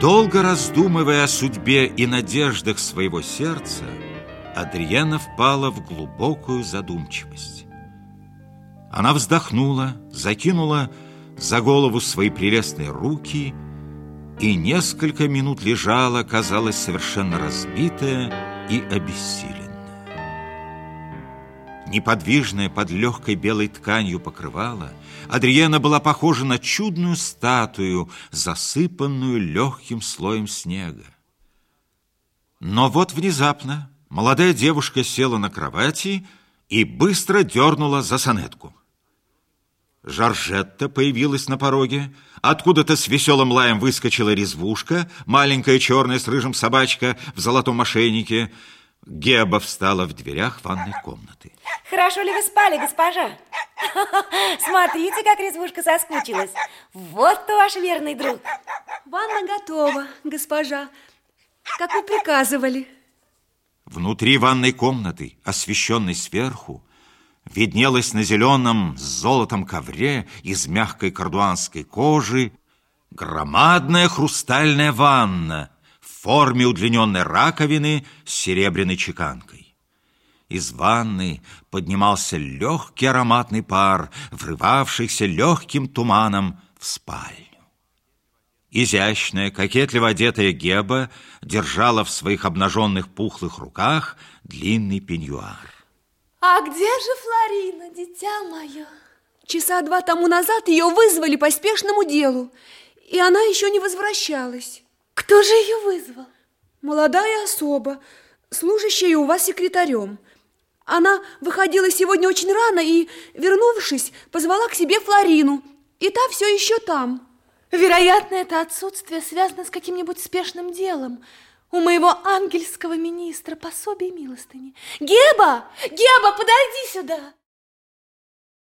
Долго раздумывая о судьбе и надеждах своего сердца, Адриена впала в глубокую задумчивость. Она вздохнула, закинула за голову свои прелестные руки и несколько минут лежала, казалось, совершенно разбитая и обессиленная. Неподвижная под легкой белой тканью покрывала, Адриена была похожа на чудную статую, засыпанную легким слоем снега. Но вот внезапно молодая девушка села на кровати и быстро дернула за сонетку. Жоржетта появилась на пороге. Откуда-то с веселым лаем выскочила резвушка, маленькая черная с рыжим собачка в золотом ошейнике. Геба встала в дверях ванной комнаты. Хорошо ли вы спали, госпожа? Смотрите, как резвушка соскучилась. Вот то ваш верный друг. Ванна готова, госпожа, как вы приказывали. Внутри ванной комнаты, освещенной сверху, виднелась на зеленом с золотом ковре из мягкой кардуанской кожи громадная хрустальная ванна в форме удлиненной раковины с серебряной чеканкой. Из ванны поднимался легкий ароматный пар, врывавшийся легким туманом в спальню. Изящная, кокетливо одетая Геба держала в своих обнаженных пухлых руках длинный пеньюар. А где же Флорина, дитя мое? Часа два тому назад ее вызвали по спешному делу, и она еще не возвращалась. Кто же ее вызвал? Молодая особа, служащая у вас секретарем. Она выходила сегодня очень рано и, вернувшись, позвала к себе Флорину, и та все еще там. Вероятно, это отсутствие связано с каким-нибудь спешным делом. У моего ангельского министра пособие милостыни. Геба! Геба, подойди сюда!